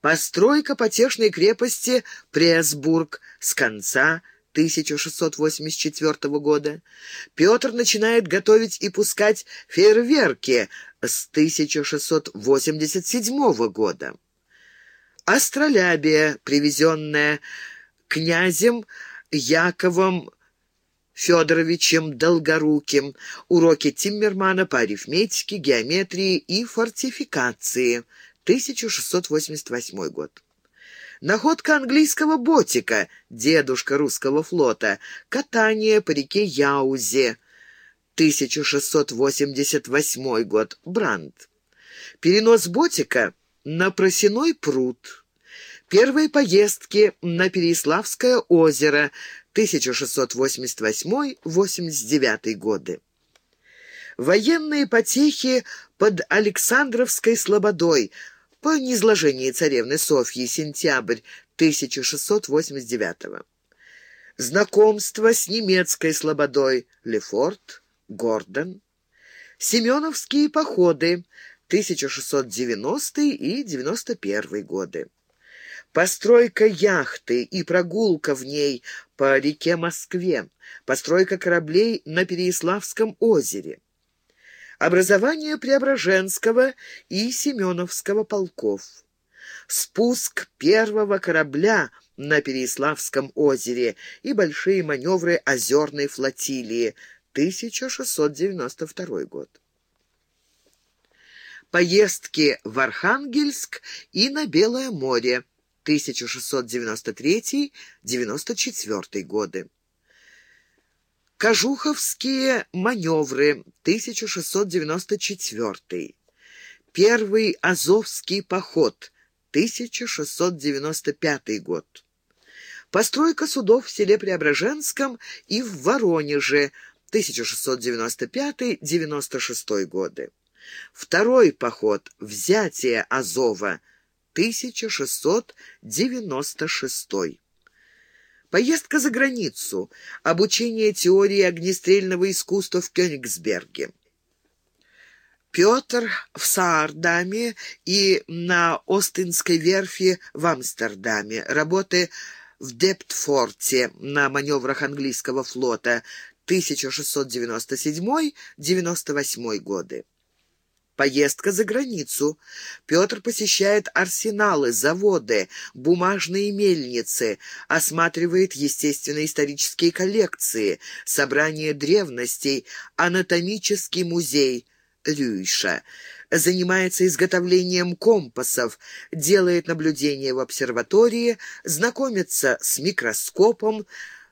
Постройка потешной крепости Пресбург с конца 1684 года. Петр начинает готовить и пускать фейерверки с 1687 года. Астролябия, привезенная князем Яковом Федоровичем Долгоруким, уроки Тиммермана по арифметике, геометрии и фортификации, 1688 год. Находка английского ботика, дедушка русского флота, катание по реке Яузе, 1688 год, Бранд. Перенос ботика на Просиной пруд. Первые поездки на Переяславское озеро, 1688-89 годы. Военные потехи под Александровской слободой по низложении царевны Софьи, сентябрь 1689 Знакомство с немецкой слободой. Лефорт, Гордон. Семеновские походы. 1690 и 91 годы. Постройка яхты и прогулка в ней по реке Москве, постройка кораблей на Переяславском озере, образование Преображенского и Семеновского полков, спуск первого корабля на Переяславском озере и большие маневры озерной флотилии, 1692 год. Поездки в Архангельск и на Белое море, 1693-94 годы. Кожуховские маневры, 1694. Первый Азовский поход, 1695 год. Постройка судов в селе Преображенском и в Воронеже, 1695-96 годы. Второй поход «Взятие Азова», 1696. Поездка за границу. Обучение теории огнестрельного искусства в Кёнигсберге. Петр в Саардаме и на Остинской верфи в Амстердаме. Работы в Дептфорте на маневрах английского флота 1697-98 годы. Поездка за границу. Петр посещает арсеналы, заводы, бумажные мельницы, осматривает естественно-исторические коллекции, собрание древностей, анатомический музей Рюйша, занимается изготовлением компасов, делает наблюдения в обсерватории, знакомится с микроскопом,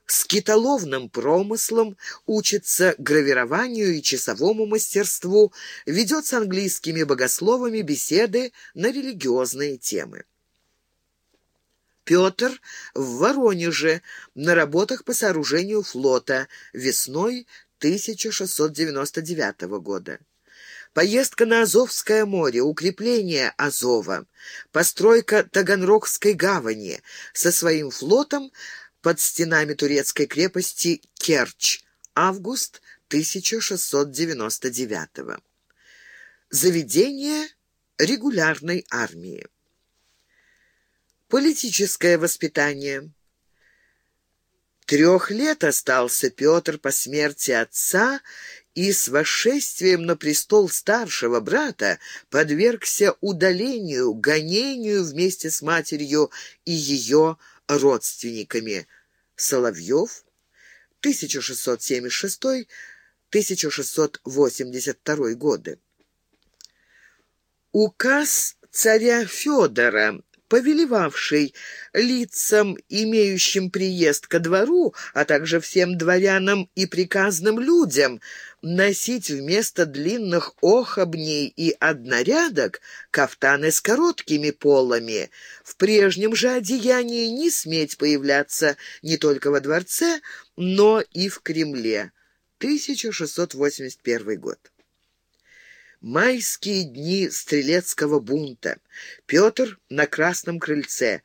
с китоловным промыслом, учится гравированию и часовому мастерству, ведет с английскими богословами беседы на религиозные темы. Петр в Воронеже на работах по сооружению флота весной 1699 года. Поездка на Азовское море, укрепление Азова, постройка Таганрогской гавани со своим флотом под стенами турецкой крепости Керчь. Август 1699 Заведение регулярной армии. Политическое воспитание. Трех лет остался Петр по смерти отца и с восшествием на престол старшего брата подвергся удалению, гонению вместе с матерью и ее родственниками. Соловьев, 1676-1682 годы. Указ царя Федора повелевавший лицам, имеющим приезд ко двору, а также всем дворянам и приказным людям, носить вместо длинных охобней и однорядок кафтаны с короткими полами, в прежнем же одеянии не сметь появляться не только во дворце, но и в Кремле. 1681 год. Майские дни стрелецкого бунта. Петр на Красном крыльце.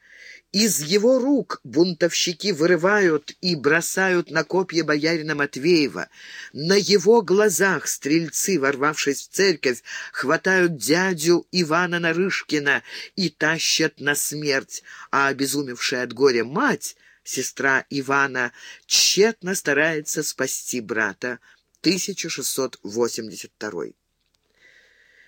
Из его рук бунтовщики вырывают и бросают на копья боярина Матвеева. На его глазах стрельцы, ворвавшись в церковь, хватают дядю Ивана Нарышкина и тащат на смерть, а обезумевшая от горя мать, сестра Ивана, тщетно старается спасти брата. 1682